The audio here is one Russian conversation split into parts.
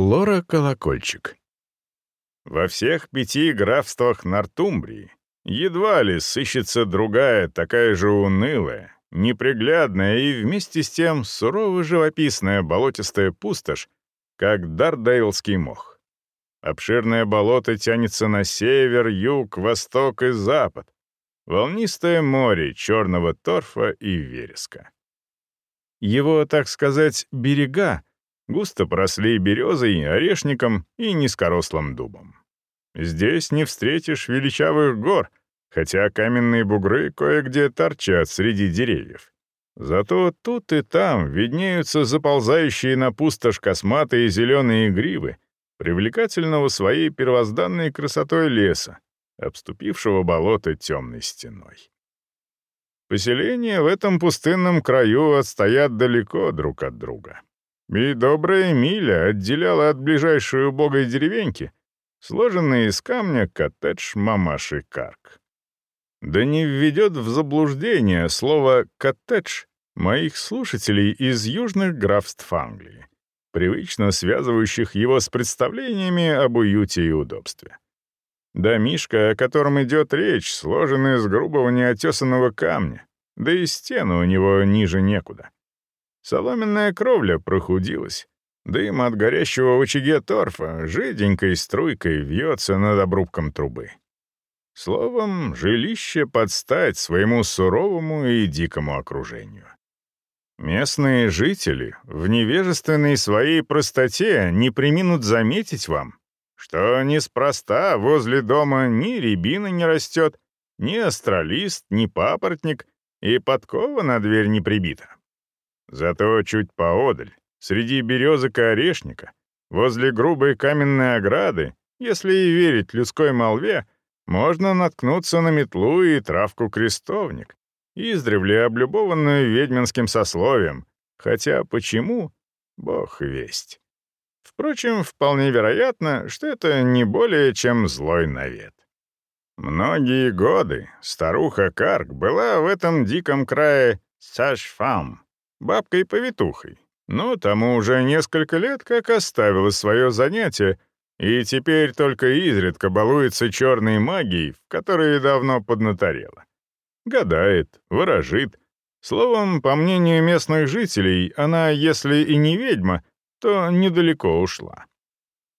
Лора Колокольчик. Во всех пяти графствах Нортумбрии едва ли сыщется другая, такая же унылая, неприглядная и вместе с тем сурово живописная болотистая пустошь, как Дардейлский мох. Обширное болото тянется на север, юг, восток и запад. Волнистое море черного торфа и вереска. Его, так сказать, берега густо поросли березой, орешником и низкорослым дубом. Здесь не встретишь величавых гор, хотя каменные бугры кое-где торчат среди деревьев. Зато тут и там виднеются заползающие на пустошь косматые зеленые гривы, привлекательного своей первозданной красотой леса, обступившего болото темной стеной. Поселения в этом пустынном краю отстоят далеко друг от друга. И добрая миля отделяла от ближайшей убогой деревеньки сложенный из камня коттедж мамаши Карк. Да не введет в заблуждение слово «коттедж» моих слушателей из южных графств Англии, привычно связывающих его с представлениями об уюте и удобстве. Домишко, о котором идет речь, сложен из грубого неотесанного камня, да и стены у него ниже некуда. Соломенная кровля прохудилась. Дым от горящего в очаге торфа жиденькой струйкой вьется над обрубком трубы. Словом, жилище под стать своему суровому и дикому окружению. Местные жители в невежественной своей простоте не приминут заметить вам, что неспроста возле дома ни рябина не растет, ни астролист, ни папоротник, и подкова на дверь не прибита. Зато чуть поодаль, среди березок и орешника, возле грубой каменной ограды, если и верить людской молве, можно наткнуться на метлу и травку-крестовник, издревле облюбованную ведьминским сословием, хотя почему — бог весть. Впрочем, вполне вероятно, что это не более чем злой навет. Многие годы старуха Карк была в этом диком крае сашфам, бабкой-повитухой, но тому уже несколько лет как оставила свое занятие и теперь только изредка балуется черной магией, в которой давно поднаторела. Гадает, ворожит. Словом, по мнению местных жителей, она, если и не ведьма, то недалеко ушла.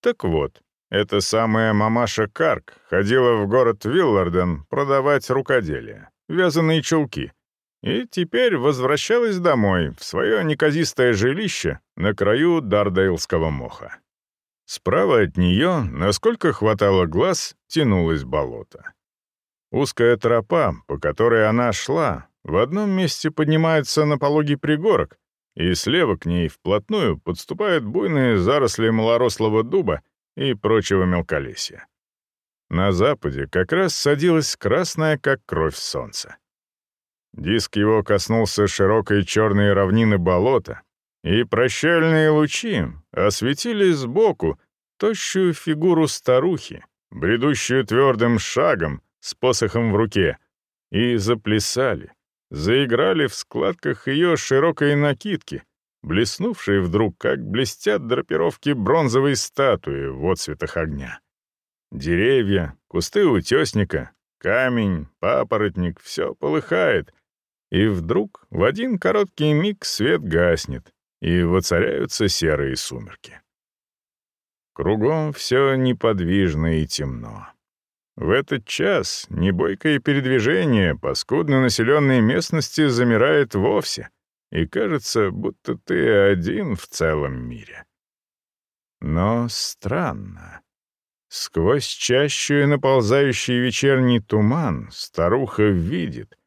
Так вот, эта самая мамаша Карк ходила в город Вилларден продавать рукоделие, вязаные чулки, и теперь возвращалась домой, в свое неказистое жилище на краю Дардейлского моха. Справа от нее, насколько хватало глаз, тянулось болото. Узкая тропа, по которой она шла, в одном месте поднимается на пологий пригорок, и слева к ней вплотную подступают буйные заросли малорослого дуба и прочего мелколесья. На западе как раз садилось красное, как кровь солнца. Диск его коснулся широкой черной равнины болота, и прощальные лучи осветили сбоку тощую фигуру старухи, бредущую твердым шагом с посохом в руке, и заплясали, заиграли в складках ее широкой накидки, блеснувшие вдруг, как блестят драпировки бронзовой статуи в отцветах огня. Деревья, кусты утесника, камень, папоротник — все полыхает, и вдруг в один короткий миг свет гаснет, и воцаряются серые сумерки. Кругом все неподвижно и темно. В этот час небойкое передвижение по скудно населенной местности замирает вовсе, и кажется, будто ты один в целом мире. Но странно. Сквозь чащу и наползающий вечерний туман старуха видит,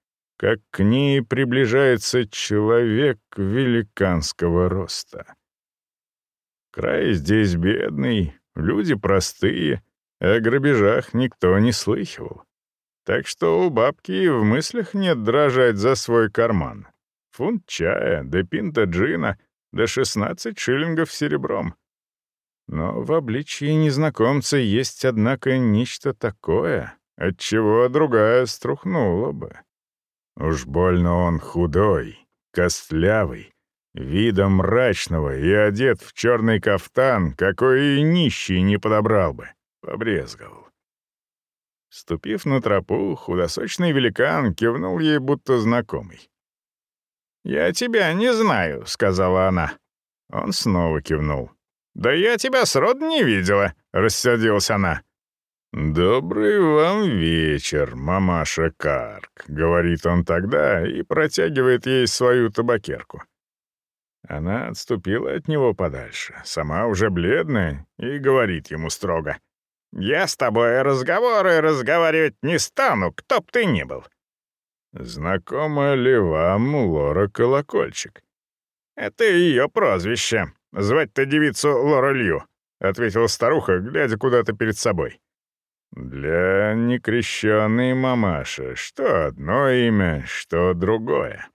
как к ней приближается человек великанского роста. Край здесь бедный, люди простые, о грабежах никто не слыхивал. Так что у бабки и в мыслях нет дрожать за свой карман. Фунт чая, да пинта джина, да 16 шиллингов серебром. Но в обличии незнакомца есть, однако, нечто такое, от чего другая струхнула бы. Уж больно он худой, костлявый, вида мрачного и одет в черный кафтан, какой и нищий не подобрал бы, побрезговал. Ступив на тропу, худосочный великан кивнул ей, будто знакомый. «Я тебя не знаю», — сказала она. Он снова кивнул. «Да я тебя сроду не видела», — рассердилась она. «Добрый вам вечер, мамаша Карк», — говорит он тогда и протягивает ей свою табакерку. Она отступила от него подальше, сама уже бледная, и говорит ему строго. «Я с тобой разговоры разговаривать не стану, кто б ты ни был». «Знакома ли вам Лора Колокольчик?» «Это ее прозвище. Звать-то девицу Лора Лью», — ответила старуха, глядя куда-то перед собой. «Для некрещенной мамаши что одно имя, что другое».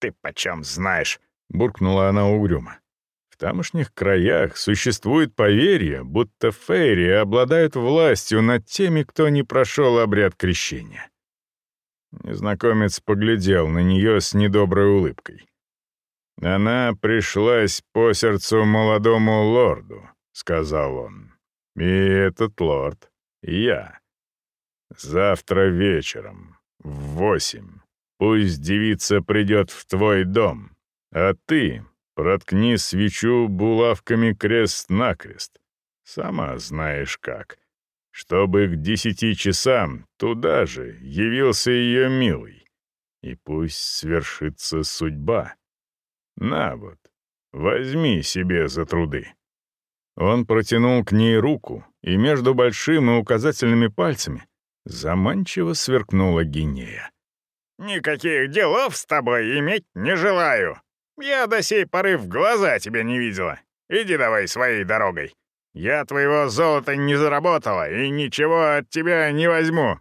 «Ты почем знаешь?» — буркнула она угрюмо. В тамошних краях существует поверье, будто фейри обладают властью над теми, кто не прошел обряд крещения. Незнакомец поглядел на нее с недоброй улыбкой. «Она пришлась по сердцу молодому лорду», — сказал он. «И этот лорд — я. Завтра вечером, в восемь, пусть девица придет в твой дом, а ты проткни свечу булавками крест-накрест. Сама знаешь как. Чтобы к десяти часам туда же явился ее милый. И пусть свершится судьба». На вот, возьми себе за труды». Он протянул к ней руку, и между большим и указательными пальцами заманчиво сверкнула гинея. «Никаких делов с тобой иметь не желаю. Я до сей поры в глаза тебя не видела. Иди давай своей дорогой. Я твоего золота не заработала и ничего от тебя не возьму.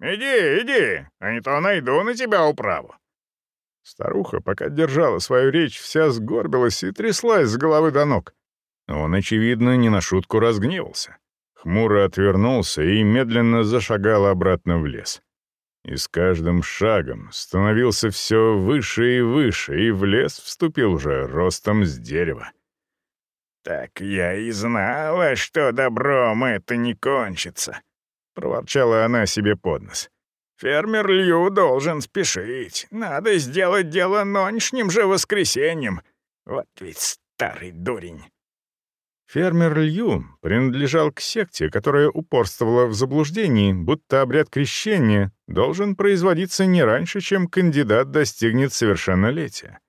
Иди, иди, а не то найду на тебя управу». Старуха, пока держала свою речь, вся сгорбилась и тряслась с головы до ног. Он, очевидно, не на шутку разгневался. Хмуро отвернулся и медленно зашагал обратно в лес. И с каждым шагом становился все выше и выше, и в лес вступил уже ростом с дерева. «Так я и знала, что добром это не кончится», — проворчала она себе под нос. Фермер Лью должен спешить. Надо сделать дело нонешним же воскресеньем. Вот ведь старый дурень. Фермер Лью принадлежал к секте, которая упорствовала в заблуждении, будто обряд крещения должен производиться не раньше, чем кандидат достигнет совершеннолетия.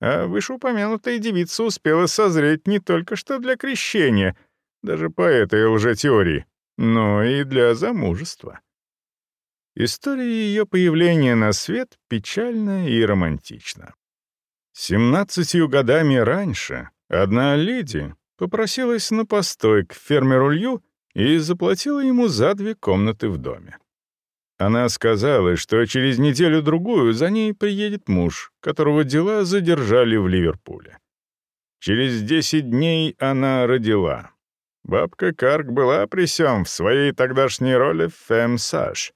А вышеупомянутая девица успела созреть не только что для крещения, даже по этой лжетеории, но и для замужества. История ее появления на свет печальна и романтична. Семнадцатью годами раньше одна леди попросилась на постой к фермеру Лью и заплатила ему за две комнаты в доме. Она сказала, что через неделю-другую за ней приедет муж, которого дела задержали в Ливерпуле. Через десять дней она родила. Бабка Карк была при сём в своей тогдашней роли Фэм Саш,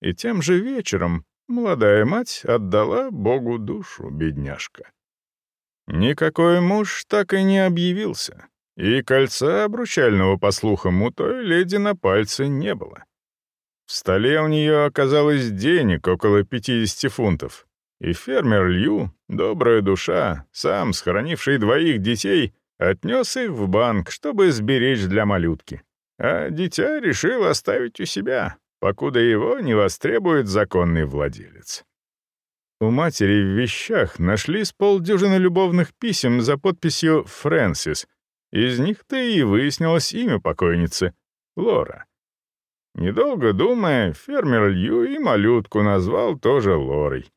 и тем же вечером молодая мать отдала Богу душу, бедняжка. Никакой муж так и не объявился, и кольца обручального, по слухам, у той леди на пальце не было. В столе у нее оказалось денег около 50 фунтов, и фермер Лью, добрая душа, сам схоронивший двоих детей, отнес их в банк, чтобы сберечь для малютки. А дитя решил оставить у себя, покуда его не востребует законный владелец. У матери в вещах нашли с полдюжины любовных писем за подписью «Фрэнсис». Из них-то и выяснилось имя покойницы — Лора. Недолго думая, фермер Лью и малютку назвал тоже Лорой.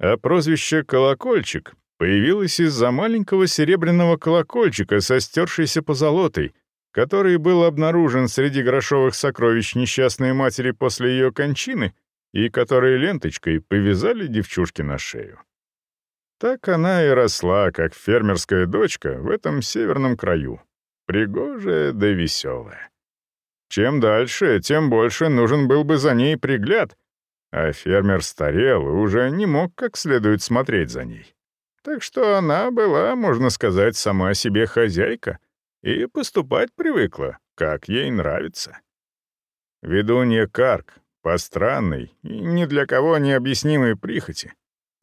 А прозвище «Колокольчик» появилось из-за маленького серебряного колокольчика со стершейся позолотой — который был обнаружен среди грошовых сокровищ несчастной матери после ее кончины и которые ленточкой повязали девчушке на шею. Так она и росла, как фермерская дочка в этом северном краю, пригожая да веселая. Чем дальше, тем больше нужен был бы за ней пригляд, а фермер старел и уже не мог как следует смотреть за ней. так что она была, можно сказать, сама себе хозяйка и поступать привыкла, как ей нравится. Ведунья Карк, по странной и ни для кого необъяснимой прихоти,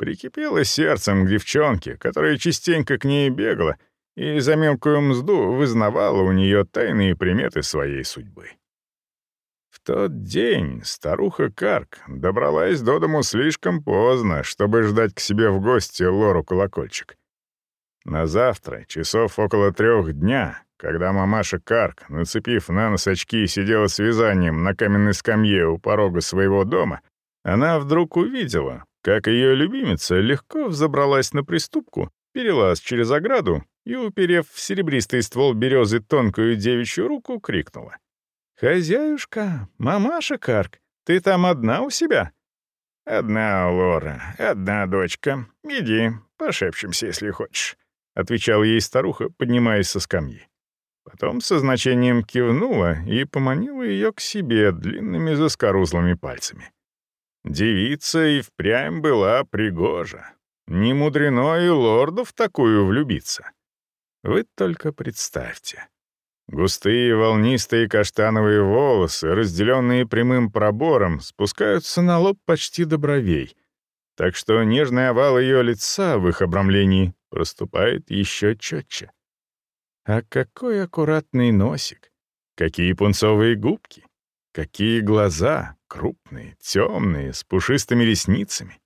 прикипела сердцем к девчонке, которая частенько к ней бегала и за мелкую мзду вызнавала у нее тайные приметы своей судьбы. В тот день старуха Карк добралась до дому слишком поздно, чтобы ждать к себе в гости Лору Колокольчик. На завтра, часов около трех дня, когда мамаша Карк, нацепив на нос очки, сидела с вязанием на каменной скамье у порога своего дома, она вдруг увидела, как ее любимица легко взобралась на приступку, перелаз через ограду и, уперев в серебристый ствол березы тонкую девичью руку, крикнула. «Хозяюшка, мамаша Карк, ты там одна у себя?» «Одна, Лора, одна дочка. Иди, пошепчемся, если хочешь», — отвечала ей старуха, поднимаясь со скамьи. Потом со значением кивнула и поманила ее к себе длинными заскорузлыми пальцами. Девица и впрямь была пригожа. Не мудрено и лорду в такую влюбиться. Вы только представьте. Густые волнистые каштановые волосы, разделенные прямым пробором, спускаются на лоб почти до бровей, так что нежный овал ее лица в их обрамлении проступает еще четче. А какой аккуратный носик! Какие пунцовые губки! Какие глаза! Крупные, темные, с пушистыми ресницами.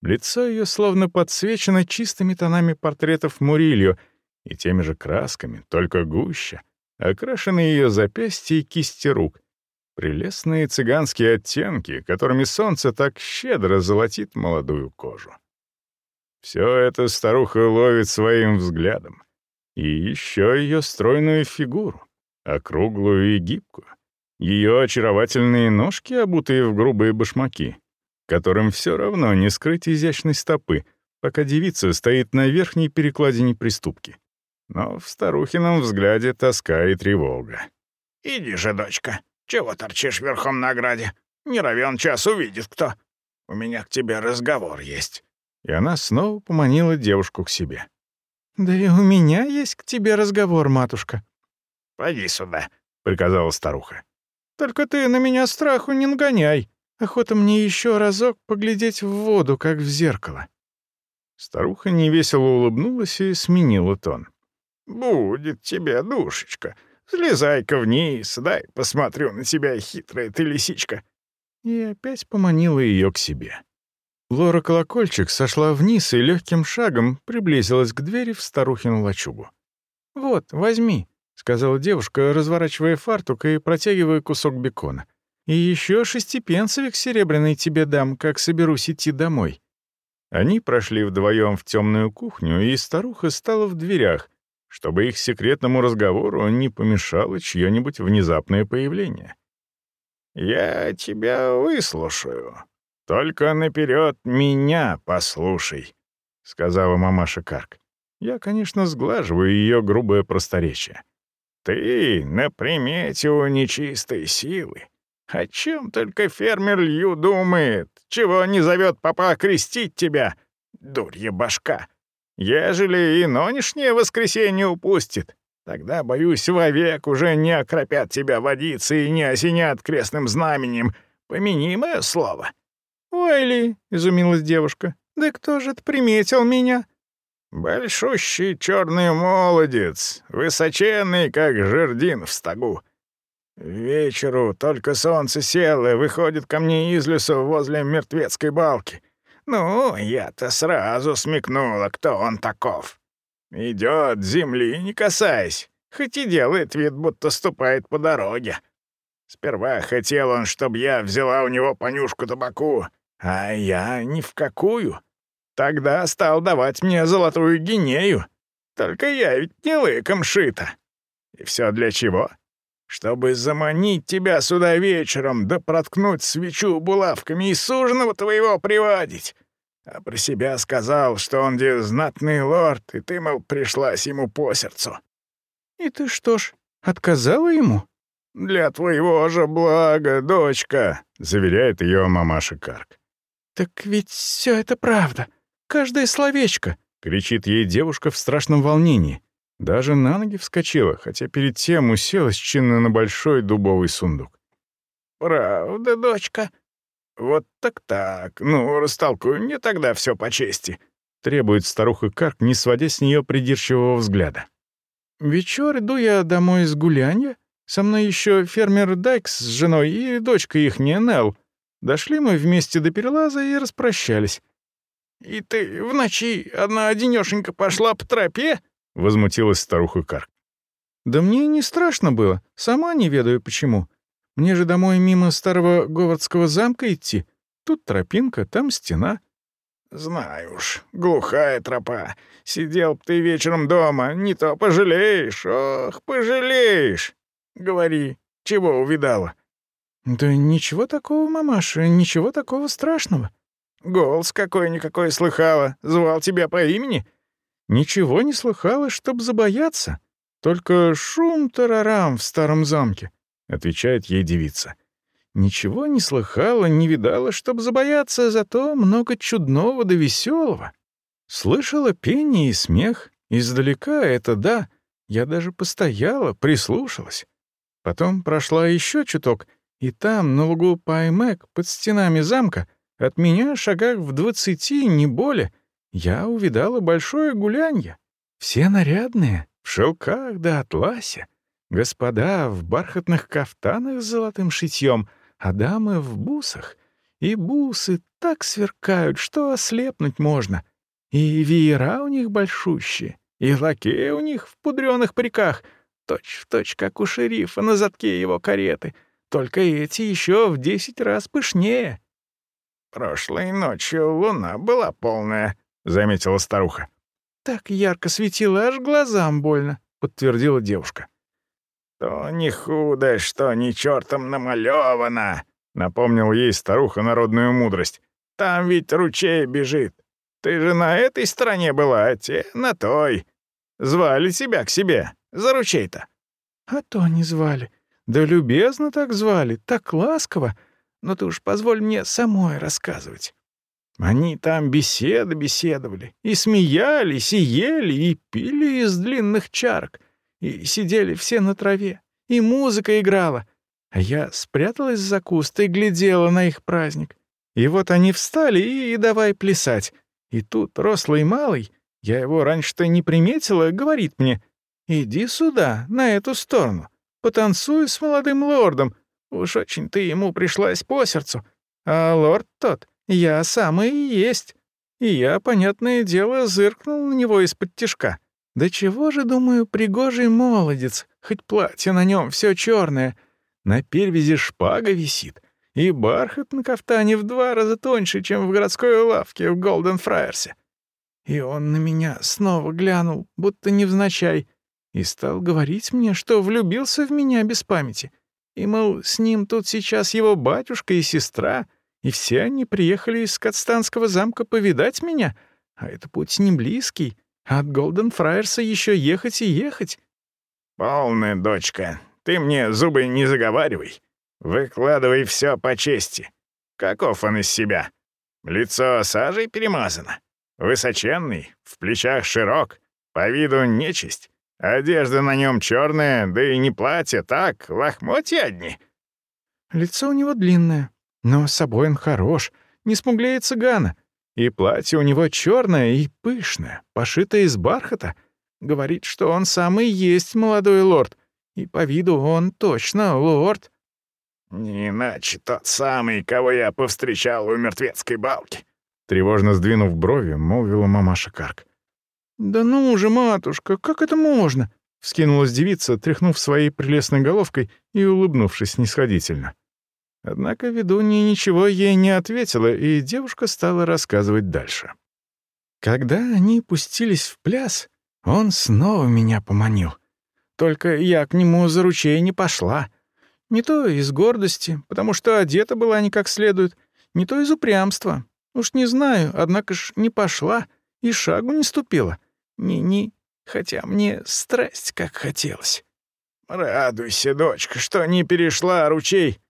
Лицо ее словно подсвечено чистыми тонами портретов Мурильо и теми же красками, только гуще, окрашены ее запястья и кисти рук. Прелестные цыганские оттенки, которыми солнце так щедро золотит молодую кожу. Все это старуха ловит своим взглядом. И еще ее стройную фигуру, округлую и гибкую. Ее очаровательные ножки, обутые в грубые башмаки, которым все равно не скрыть изящной стопы, пока девица стоит на верхней перекладине приступки. Но в старухином взгляде тоска и тревога. «Иди же, дочка, чего торчишь верхом на ограде? Не равен час увидит кто. У меня к тебе разговор есть». И она снова поманила девушку к себе. «Да и у меня есть к тебе разговор, матушка». «Пойди сюда», — приказала старуха. «Только ты на меня страху не нагоняй. Охота мне еще разок поглядеть в воду, как в зеркало». Старуха невесело улыбнулась и сменила тон. «Будет тебе, душечка. Слезай-ка вниз, дай посмотрю на тебя, хитрая ты лисичка». И опять поманила ее к себе. Лора Колокольчик сошла вниз и легким шагом приблизилась к двери в старухину лачугу. «Вот, возьми», — сказала девушка, разворачивая фартук и протягивая кусок бекона. «И еще шестипенцевик серебряный тебе дам, как соберусь идти домой». Они прошли вдвоем в темную кухню, и старуха стала в дверях, чтобы их секретному разговору не помешало чье-нибудь внезапное появление. «Я тебя выслушаю», «Только наперед меня послушай», — сказала мамаша Карк. Я, конечно, сглаживаю ее грубое просторечие. «Ты на примете у нечистой силы. О чем только фермер Лью думает? Чего не зовет папа крестить тебя? Дурья башка. Ежели и нынешнее воскресенье упустит, тогда, боюсь, вовек уже не окропят тебя водицы и не осенят крестным знаменем. Помяни слово». «Ой ли!» — изумилась девушка. «Да кто же приметил меня?» «Большущий черный молодец, высоченный, как жердин в стогу. Вечеру только солнце село выходит ко мне из лесу возле мертвецкой балки. Ну, я-то сразу смекнула, кто он таков. Идет земли, не касаясь, хоть и делает вид, будто ступает по дороге. Сперва хотел он, чтобы я взяла у него понюшку табаку, а я ни в какую. Тогда стал давать мне золотую гинею. Только я ведь не лыком шита. И все для чего? Чтобы заманить тебя сюда вечером, да проткнуть свечу булавками и суженого твоего приводить. А про себя сказал, что он где знатный лорд, и ты, мол, пришлась ему по сердцу. И ты что ж, отказала ему? «Для твоего же блага, дочка», — заверяет ее мамаша Карк. «Так ведь все это правда. Каждое словечко», — кричит ей девушка в страшном волнении. Даже на ноги вскочила, хотя перед тем уселась чинно на большой дубовый сундук. «Правда, дочка? Вот так-так. Ну, растолкуй мне тогда все по чести», — требует старуха Карк, не сводя с нее придирчивого взгляда. «Вечер иду я домой из гулянья. Со мной еще фермер Дайкс с женой и дочка их, не. Дошли мы вместе до перелаза и распрощались. «И ты в ночи одна-одинёшенька пошла по тропе?» — возмутилась старуха Карк. «Да мне не страшно было, сама не ведаю почему. Мне же домой мимо старого Говардского замка идти. Тут тропинка, там стена». «Знаю уж, глухая тропа. Сидел б ты вечером дома, не то пожалеешь, ох, пожалеешь. Говори, чего увидала?» «Да ничего такого, мамаша, ничего такого страшного». «Голос какой-никакой слыхала, звал тебя по имени?» «Ничего не слыхала, чтоб забояться. Только шум-тарарам в старом замке», — отвечает ей девица. «Ничего не слыхала, не видала, чтоб забояться, зато много чудного да веселого. Слышала пение и смех, издалека это да, я даже постояла, прислушалась. Потом прошла еще чуток, и там, на лугу Паймек, под стенами замка, от меня шагах в двадцати, не более, я увидала большое гулянье. Все нарядные, в шелках да атласе. Господа в бархатных кафтанах с золотым шитьем, а дамы в бусах. И бусы так сверкают, что ослепнуть можно. И веера у них большущие, и лакеи у них в пудреных париках, точь в точь, как у шерифа на задке его кареты — только эти еще в десять раз пышнее». «Прошлой ночью луна была полная», — заметила старуха. «Так ярко светило, аж глазам больно», — подтвердила девушка. «То не худо, что ни чертом намалевано», — напомнил ей старуха народную мудрость. «Там ведь ручей бежит. Ты же на этой стороне была, а те на той. Звали тебя к себе. За ручей-то». «А то не звали. Да любезно так звали, так ласково. Но ты уж позволь мне самой рассказывать. Они там беседы беседовали, и смеялись, и ели, и пили из длинных чарок, и сидели все на траве, и музыка играла. А я спряталась за куст и глядела на их праздник. И вот они встали и, и давай плясать. И тут рослый малый, я его раньше-то не приметила, говорит мне, «Иди сюда, на эту сторону». Потанцуй с молодым лордом. Уж очень ты ему пришлась по сердцу. А лорд тот, я самый и есть. И я, понятное дело, зыркнул на него из-под тишка. Да чего же, думаю, пригожий молодец, хоть платье на нем все черное. На перевязи шпага висит, и бархат на кафтане в два раза тоньше, чем в городской лавке в Голден Фраерсе. И он на меня снова глянул, будто невзначай — и стал говорить мне, что влюбился в меня без памяти. И, мол, с ним тут сейчас его батюшка и сестра, и все они приехали из Катстанского замка повидать меня, а это путь не близкий, а от Голден Фраерса еще ехать и ехать. «Полная дочка, ты мне зубы не заговаривай. Выкладывай все по чести. Каков он из себя? Лицо сажей перемазано. Высоченный, в плечах широк, по виду нечисть. Одежда на нем черная, да и не платье, так, лохмотья одни». Лицо у него длинное, но с собой он хорош, не смуглее цыгана. И платье у него черное и пышное, пошитое из бархата. Говорит, что он самый есть молодой лорд, и по виду он точно лорд. «Не иначе тот самый, кого я повстречал у мертвецкой балки», тревожно сдвинув брови, молвила мамаша Карк. «Да ну же, матушка, как это можно?» — вскинулась девица, тряхнув своей прелестной головкой и улыбнувшись снисходительно. Однако ведунья ничего ей не ответила, и девушка стала рассказывать дальше. Когда они пустились в пляс, он снова меня поманил. Только я к нему за ручей не пошла. Не то из гордости, потому что одета была не как следует, не то из упрямства. Уж не знаю, однако ж не пошла и шагу не ступила — ни-ни, хотя мне страсть как хотелось. «Радуйся, дочка, что не перешла ручей».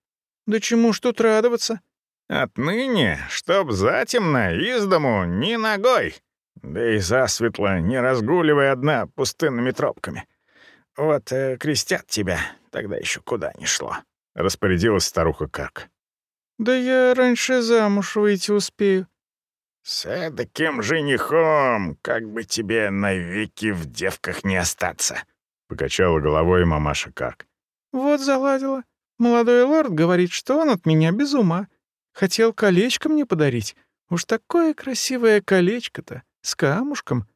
«Да чему ж тут радоваться?» «Отныне, чтоб затемно, из дому, ни ногой. Да и засветло, не разгуливай одна пустынными тропками. Вот э, крестят тебя, тогда еще куда ни шло», — распорядилась старуха Карк. «Да я раньше замуж выйти успею». «С таким женихом, как бы тебе навеки в девках не остаться», — покачала головой мамаша Карк. «Вот заладила. Молодой лорд говорит, что он от меня без ума. Хотел колечко мне подарить. Уж такое красивое колечко-то, с камушком.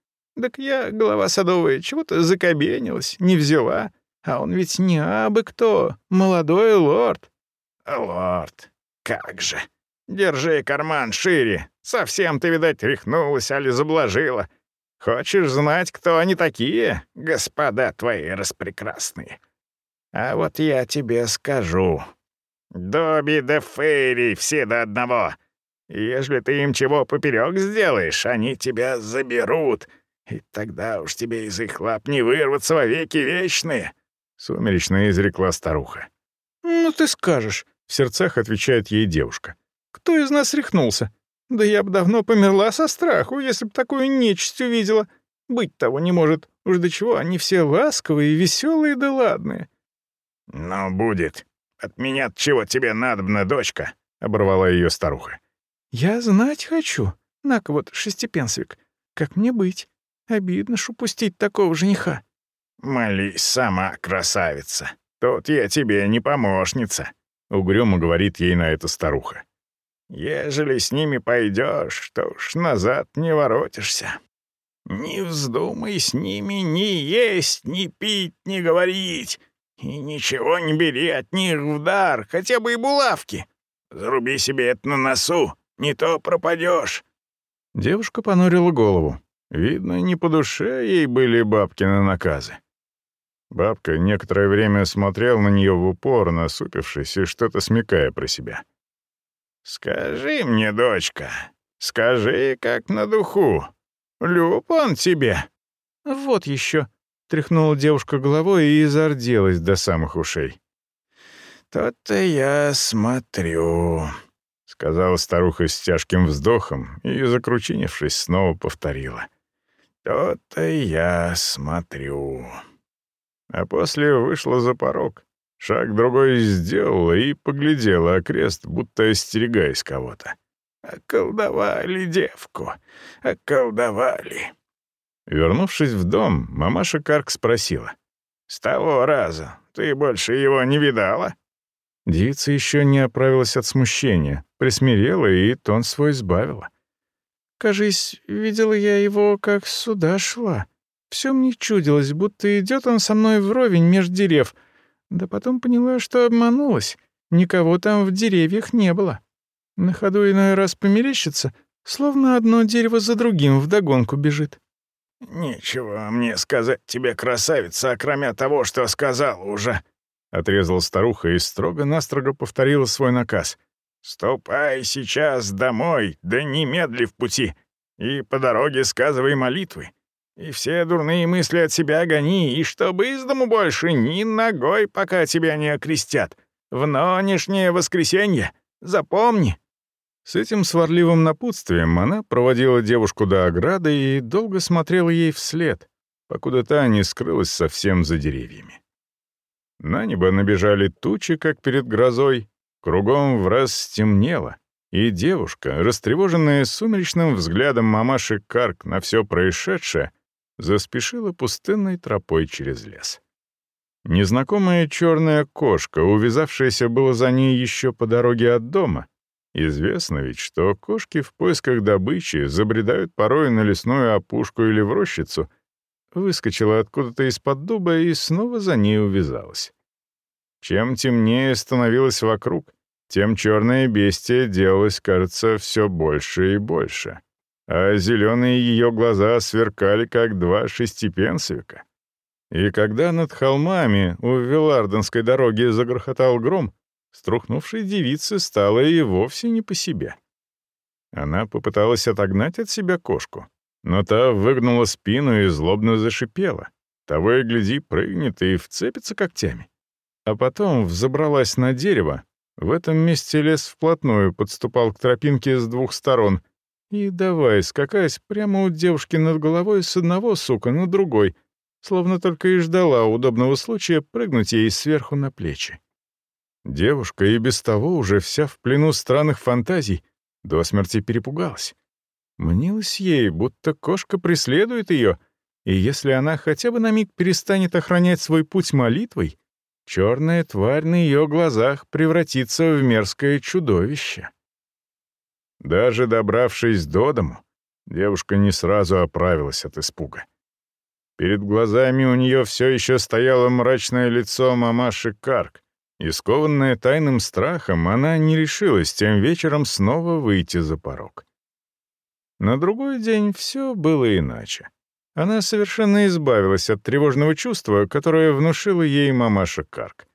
Так я, голова садовая, чего-то закобенилась, не взяла. А он ведь не абы кто, молодой лорд». «Лорд, как же! Держи карман шире. Совсем ты, видать, рехнулась, али заблажила. Хочешь знать, кто они такие, господа твои распрекрасные? А вот я тебе скажу. Добби да Фейри все до одного. Ежели ты им чего поперек сделаешь, они тебя заберут, и тогда уж тебе из их лап не вырваться во веки вечные», — сумеречно изрекла старуха. «Ну ты скажешь», — в сердцах отвечает ей девушка. «Кто из нас рехнулся? Да я бы давно померла со страху, если б такую нечисть увидела. Быть того не может. Уж до чего они все ласковые, веселые да ладные». «Ну, будет. От меня чего тебе надобно, дочка?» — оборвала ее старуха. «Я знать хочу. На-ка вот шестипенсовик. Как мне быть? Обидно ж упустить такого жениха». «Молись сама, красавица. Тут я тебе не помощница», — угрюмо говорит ей на это старуха. «Ежели с ними пойдешь, то уж назад не воротишься. Не вздумай с ними ни есть, ни пить, ни говорить, и ничего не бери от них в дар, хотя бы и булавки. Заруби себе это на носу, не то пропадешь. Девушка понурила голову. Видно, не по душе ей были бабкины наказы. Бабка некоторое время смотрел на нее в упор, насупившись и что-то смекая про себя. «Скажи мне, дочка, скажи, как на духу. Люб он тебе?» «Вот еще», — тряхнула девушка головой и зарделась до самых ушей. «То-то я смотрю», — сказала старуха с тяжким вздохом и, закручинившись, снова повторила. «То-то я смотрю». А после вышла за порог. Шаг другой сделала и поглядела окрест, будто остерегаясь кого-то. «Околдовали девку, околдовали». Вернувшись в дом, мамаша Карк спросила. «С того раза ты больше его не видала?» Девица еще не оправилась от смущения, присмирела и тон свой сбавила. «Кажись, видела я его, как сюда шла. Все мне чудилось, будто идет он со мной вровень меж дерев. Да потом поняла, что обманулась. Никого там в деревьях не было. На ходу иной раз померещится, словно одно дерево за другим вдогонку бежит». «Нечего мне сказать тебе, красавица, окромя того, что сказал уже», Отрезала старуха и строго-настрого повторила свой наказ. «Ступай сейчас домой, да немедли в пути, и по дороге сказывай молитвы. И все дурные мысли от себя гони, и чтобы из дому больше ни ногой, пока тебя не окрестят. В нынешнее воскресенье. Запомни». С этим сварливым напутствием она проводила девушку до ограды и долго смотрела ей вслед, покуда та не скрылась совсем за деревьями. На небо набежали тучи, как перед грозой, кругом в раз стемнело, и девушка, растревоженная сумеречным взглядом мамаши Карк на все происшедшее, заспешила пустынной тропой через лес. Незнакомая черная кошка, увязавшаяся было за ней еще по дороге от дома, известно ведь, что кошки в поисках добычи забредают порой на лесную опушку или в рощицу — выскочила откуда-то из-под дуба и снова за ней увязалась. Чем темнее становилось вокруг, тем черное бестие делалось, кажется, все больше и больше. А зеленые ее глаза сверкали, как два шестипенсовика. И когда над холмами у Виларденской дороги загрохотал гром, струхнувшей девице стало и вовсе не по себе. Она попыталась отогнать от себя кошку, но та выгнула спину и злобно зашипела. Того и гляди, прыгнет и вцепится когтями. А потом взобралась на дерево. В этом месте лес вплотную подступал к тропинке с двух сторон и давай скакать прямо у девушки над головой с одного сука на другой, словно только и ждала удобного случая прыгнуть ей сверху на плечи. Девушка и без того уже вся в плену странных фантазий до смерти перепугалась. Мнилось ей, будто кошка преследует ее, и если она хотя бы на миг перестанет охранять свой путь молитвой, черная тварь на ее глазах превратится в мерзкое чудовище. Даже добравшись до дому, девушка не сразу оправилась от испуга. Перед глазами у нее все еще стояло мрачное лицо мамаши Карк, и, скованная тайным страхом, она не решилась тем вечером снова выйти за порог. На другой день все было иначе. Она совершенно избавилась от тревожного чувства, которое внушила ей мамаша Карк.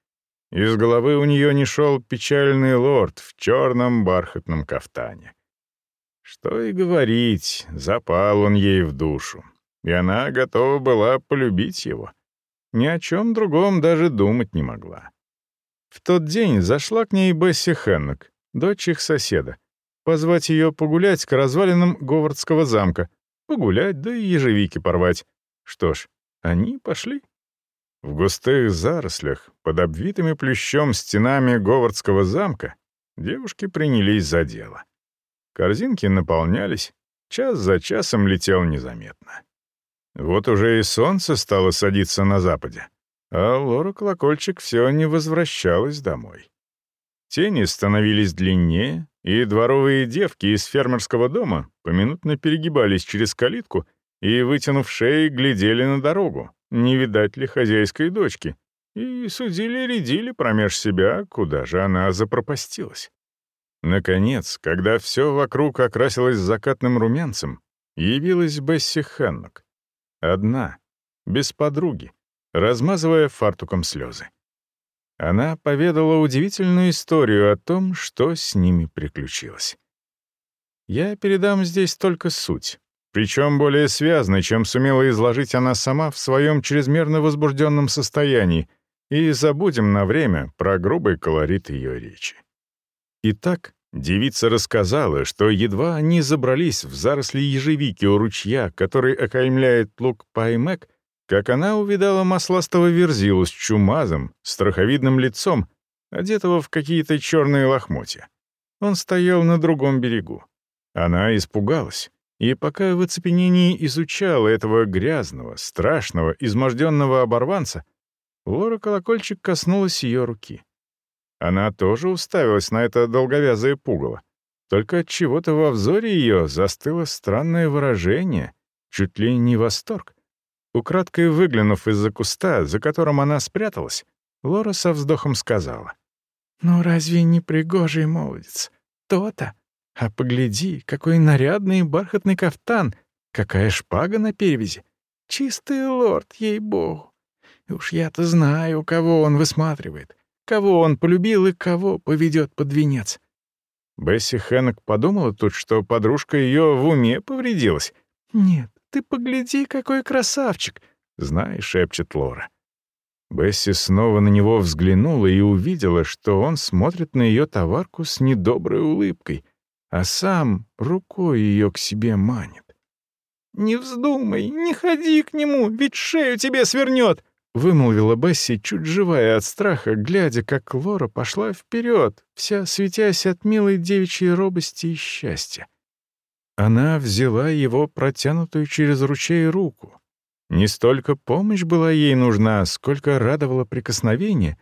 Из головы у нее не шел печальный лорд в черном бархатном кафтане. Что и говорить, запал он ей в душу, и она готова была полюбить его. Ни о чем другом даже думать не могла. В тот день зашла к ней Бесси Хеннок, дочь их соседа, позвать ее погулять к развалинам Говардского замка, погулять, да и ежевики порвать. Что ж, они пошли. В густых зарослях, под обвитыми плющом стенами Говардского замка, девушки принялись за дело. Корзинки наполнялись, час за часом летел незаметно. Вот уже и солнце стало садиться на западе, а Лора Колокольчик все не возвращалась домой. Тени становились длиннее, и дворовые девки из фермерского дома поминутно перегибались через калитку и, вытянув шеи, глядели на дорогу, не видать ли хозяйской дочки, и судили-редили промеж себя, куда же она запропастилась. Наконец, когда все вокруг окрасилось закатным румянцем, явилась Бесси Хеннок. Одна, без подруги, размазывая фартуком слезы. Она поведала удивительную историю о том, что с ними приключилось. Я передам здесь только суть, причем более связно, чем сумела изложить она сама в своем чрезмерно возбужденном состоянии, и забудем на время про грубый колорит ее речи. Итак, девица рассказала, что едва они забрались в заросли ежевики у ручья, который окаймляет луг Паймек, как она увидала масластого верзилу с чумазом, страховидным лицом, одетого в какие-то черные лохмотья. Он стоял на другом берегу. Она испугалась, и пока в оцепенении изучала этого грязного, страшного, изможденного оборванца, Лора Колокольчик коснулась ее руки. Она тоже уставилась на это долговязое пугало. Только от чего-то во взоре ее застыло странное выражение, чуть ли не восторг. Украдкой выглянув из-за куста, за которым она спряталась, Лора со вздохом сказала. «Ну разве не пригожий молодец? То-то. А погляди, какой нарядный бархатный кафтан, какая шпага на перевязи. Чистый лорд, ей-богу. Уж я-то знаю, кого он высматривает кого он полюбил и кого поведет под венец. Бесси Хэннок подумала тут, что подружка ее в уме повредилась. «Нет, ты погляди, какой красавчик!» — знаешь, шепчет Лора. Бесси снова на него взглянула и увидела, что он смотрит на ее товарку с недоброй улыбкой, а сам рукой ее к себе манит. «Не вздумай, не ходи к нему, ведь шею тебе свернет!» — вымолвила Бесси, чуть живая от страха, глядя, как Лора пошла вперед, вся светясь от милой девичьей робости и счастья. Она взяла его протянутую через ручей руку. Не столько помощь была ей нужна, сколько радовало прикосновение,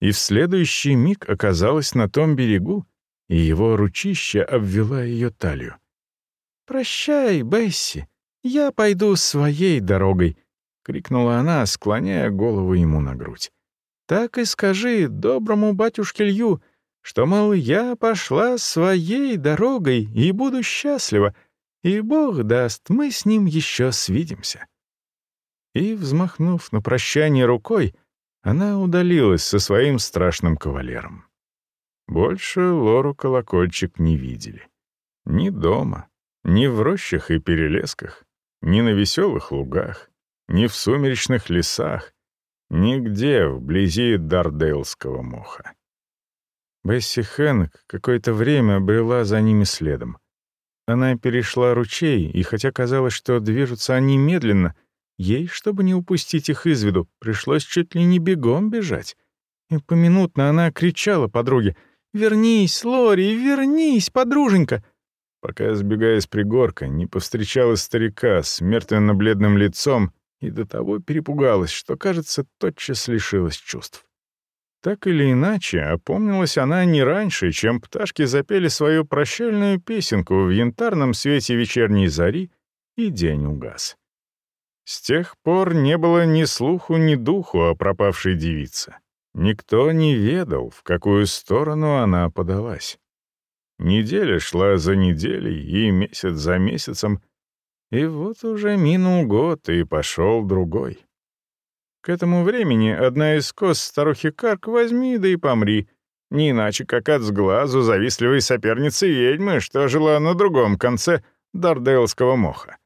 и в следующий миг оказалась на том берегу, и его ручище обвела ее талию. «Прощай, Бесси, я пойду своей дорогой», — крикнула она, склоняя голову ему на грудь. «Так и скажи доброму батюшке Лью, что, мол, я пошла своей дорогой и буду счастлива, и Бог даст, мы с ним еще свидимся». И, взмахнув на прощание рукой, она удалилась со своим страшным кавалером. Больше Лору колокольчик не видели. Ни дома, ни в рощах и перелесках, ни на веселых лугах ни в сумеречных лесах, нигде вблизи Дардейлского моха. Бесси Хэнк какое-то время брела за ними следом. Она перешла ручей, и хотя казалось, что движутся они медленно, ей, чтобы не упустить их из виду, пришлось чуть ли не бегом бежать. И поминутно она кричала подруге «Вернись, Лори, вернись, подруженька!» Пока, сбегая с пригорка, не повстречала старика с мертвенно-бледным лицом и до того перепугалась, что, кажется, тотчас лишилась чувств. Так или иначе, опомнилась она не раньше, чем пташки запели свою прощальную песенку в янтарном свете вечерней зари, и день угас. С тех пор не было ни слуху, ни духу о пропавшей девице. Никто не ведал, в какую сторону она подалась. Неделя шла за неделей и месяц за месяцем, и вот уже минул год, и пошел другой. К этому времени одна из кос старухи Карк возьми да и помри, не иначе как от сглазу завистливой соперницы ведьмы, что жила на другом конце Дардейлского моха.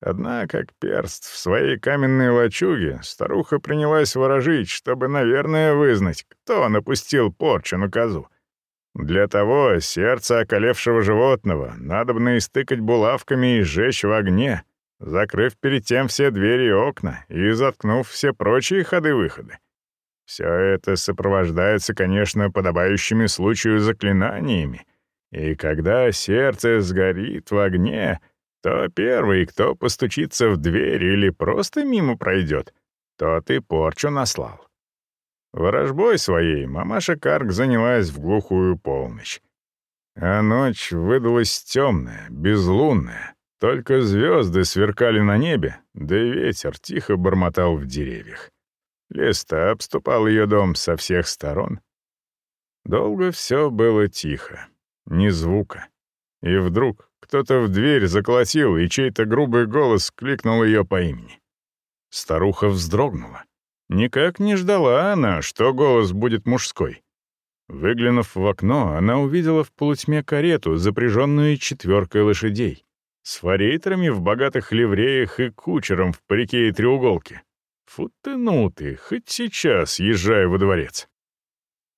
Одна, как перст в своей каменной лачуге, старуха принялась ворожить, чтобы, наверное, вызнать, кто напустил порчу на козу. Для того сердце околевшего животного надо бы истыкать булавками и сжечь в огне — закрыв перед тем все двери и окна и заткнув все прочие ходы-выходы. Все это сопровождается, конечно, подобающими случаю заклинаниями, и когда сердце сгорит в огне, то первый, кто постучится в дверь или просто мимо пройдет, тот и порчу наслал. Ворожбой своей мамаша Карк занялась в глухую полночь. А ночь выдалась темная, безлунная, только звезды сверкали на небе, да и ветер тихо бормотал в деревьях. Лес-то обступал ее дом со всех сторон. Долго все было тихо, ни звука. И вдруг кто-то в дверь заколотил, и чей-то грубый голос кликнул ее по имени. Старуха вздрогнула. Никак не ждала она, что голос будет мужской. Выглянув в окно, она увидела в полутьме карету, запряженную четверкой лошадей с форейтерами в богатых ливреях и кучером в парике и треуголке. Фу ты, ну ты, хоть сейчас езжай во дворец.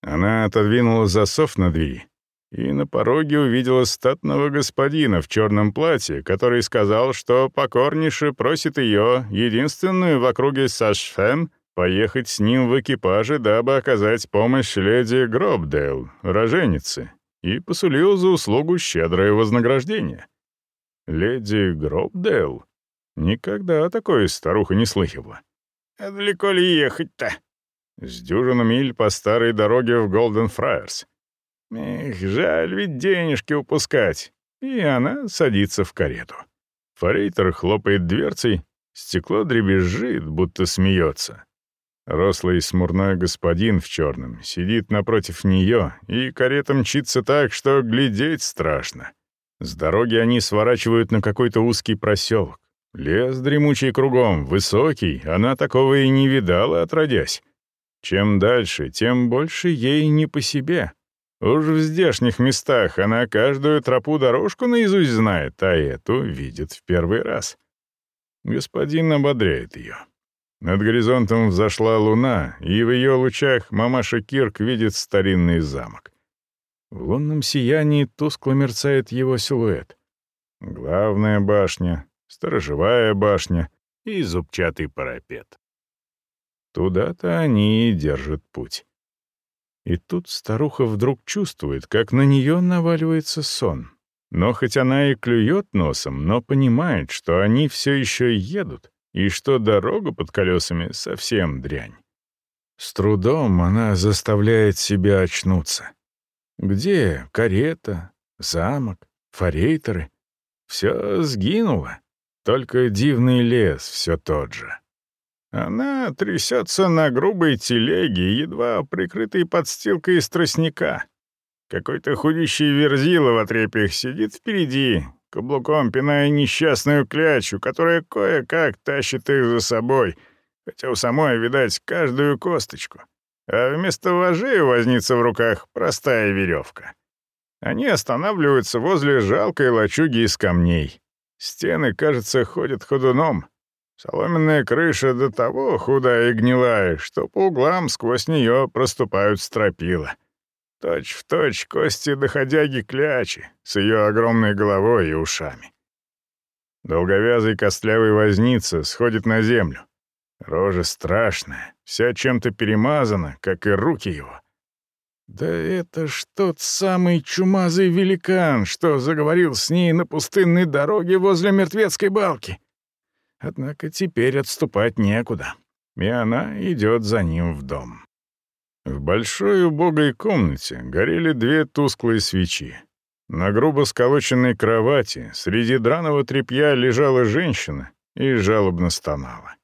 Она отодвинула засов на двери и на пороге увидела статного господина в черном платье, который сказал, что покорнейше просит ее, единственную в округе Сашфен, поехать с ним в экипаже, дабы оказать помощь леди Гробдейл, роженице, и посулил за услугу щедрое вознаграждение. Леди Гробдейл? Никогда такой старуха не слыхивала. А далеко ли ехать-то? С дюжину миль по старой дороге в Голден Фраерс. Эх, жаль ведь денежки упускать. И она садится в карету. Форейтер хлопает дверцей, стекло дребезжит, будто смеется. Рослый смурной господин в черном сидит напротив нее, и карета мчится так, что глядеть страшно. С дороги они сворачивают на какой-то узкий проселок. Лес дремучий кругом, высокий, она такого и не видала, отродясь. Чем дальше, тем больше ей не по себе. Уж в здешних местах она каждую тропу-дорожку наизусть знает, а эту видит в первый раз. Господин ободряет ее. Над горизонтом взошла луна, и в ее лучах мамаша Кирк видит старинный замок. В лунном сиянии тускло мерцает его силуэт. Главная башня, сторожевая башня и зубчатый парапет. Туда-то они и держат путь. И тут старуха вдруг чувствует, как на нее наваливается сон. Но хоть она и клюет носом, но понимает, что они все еще едут, и что дорога под колесами совсем дрянь. С трудом она заставляет себя очнуться. Где карета, замок, форейтеры? Все сгинуло, только дивный лес все тот же. Она трясется на грубой телеге, едва прикрытой подстилкой из тростника. Какой-то худющий верзила в отрепьях сидит впереди, каблуком пиная несчастную клячу, которая кое-как тащит их за собой, хотя у самой, видать, каждую косточку а вместо вожей возница в руках простая веревка. Они останавливаются возле жалкой лачуги из камней. Стены, кажется, ходят ходуном. Соломенная крыша до того худая и гнилая, что по углам сквозь нее проступают стропила. Точь в точь кости доходяги клячи с ее огромной головой и ушами. Долговязый костлявый возница сходит на землю. Рожа страшная, вся чем-то перемазана, как и руки его. Да это ж тот самый чумазый великан, что заговорил с ней на пустынной дороге возле мертвецкой балки. Однако теперь отступать некуда, и она идет за ним в дом. В большой убогой комнате горели две тусклые свечи. На грубо сколоченной кровати среди драного тряпья лежала женщина и жалобно стонала.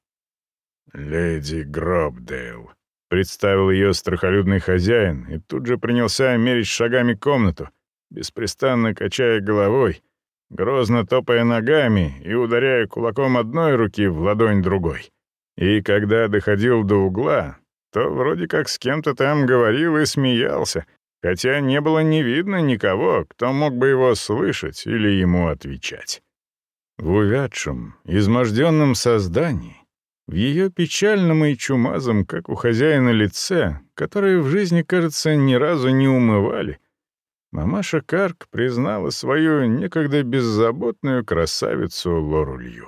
«Леди Гробдейл», — представил ее страхолюдный хозяин и тут же принялся мерить шагами комнату, беспрестанно качая головой, грозно топая ногами и ударяя кулаком одной руки в ладонь другой. И когда доходил до угла, то вроде как с кем-то там говорил и смеялся, хотя не было не видно никого, кто мог бы его слышать или ему отвечать. В увядшем, изможденном создании, в ее печальном и чумазом, как у хозяина лице, которое в жизни, кажется, ни разу не умывали, мамаша Карк признала свою некогда беззаботную красавицу Лору Лью.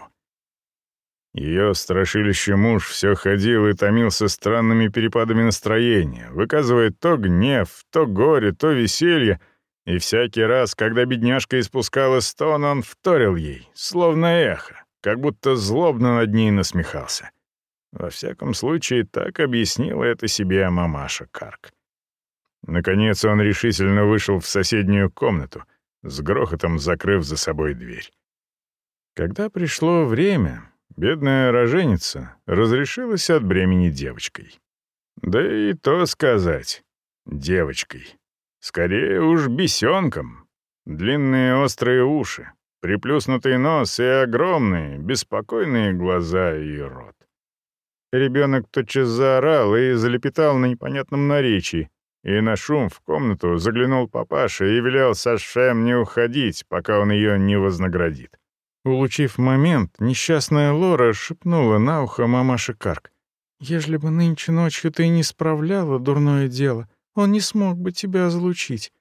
Ее страшилище муж все ходил и томился странными перепадами настроения, выказывая то гнев, то горе, то веселье, и всякий раз, когда бедняжка испускала стон, он вторил ей, словно эхо, как будто злобно над ней насмехался. Во всяком случае, так объяснила это себе мамаша Карк. Наконец он решительно вышел в соседнюю комнату, с грохотом закрыв за собой дверь. Когда пришло время, Бедная роженица разрешилась от бремени девочкой. Да и то сказать, девочкой. Скорее уж бесенком. Длинные острые уши, приплюснутый нос и огромные, беспокойные глаза и рот. Ребенок тотчас заорал и залепетал на непонятном наречии, и на шум в комнату заглянул папаша и велел Сашем не уходить, пока он ее не вознаградит. Улучив момент, несчастная Лора шепнула на ухо мамаше Карк. «Ежели бы нынче ночью ты не справляла дурное дело, он не смог бы тебя разлучить.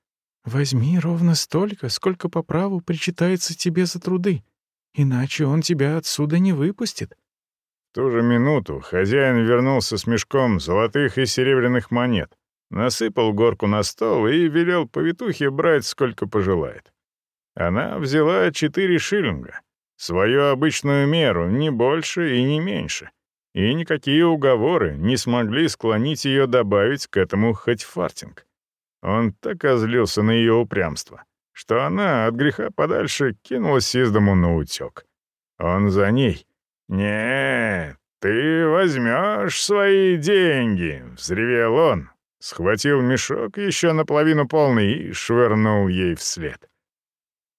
Возьми ровно столько, сколько по праву причитается тебе за труды, иначе он тебя отсюда не выпустит». В ту же минуту хозяин вернулся с мешком золотых и серебряных монет, насыпал горку на стол и велел повитухе брать сколько пожелает. Она взяла четыре шиллинга — Свою обычную меру, не больше и не меньше. И никакие уговоры не смогли склонить ее добавить к этому хоть фартинг. Он так озлился на ее упрямство, что она от греха подальше кинулась из дому на утек. Он за ней. «Нет, ты возьмешь свои деньги!» — взревел он, схватил мешок еще наполовину полный и швырнул ей вслед.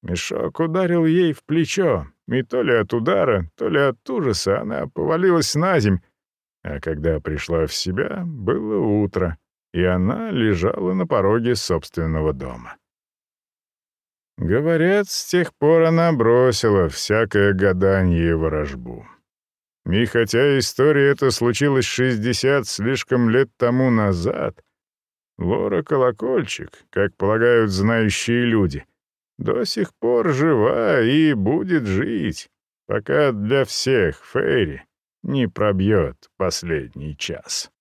Мешок ударил ей в плечо, и то ли от удара, то ли от ужаса она повалилась на земь, а когда пришла в себя, было утро, и она лежала на пороге собственного дома. Говорят, с тех пор она бросила всякое гадание и ворожбу. И хотя история эта случилась 60 слишком лет тому назад, Лора Колокольчик, как полагают знающие люди — до сих пор жива и будет жить, пока для всех Фейри не пробьет последний час.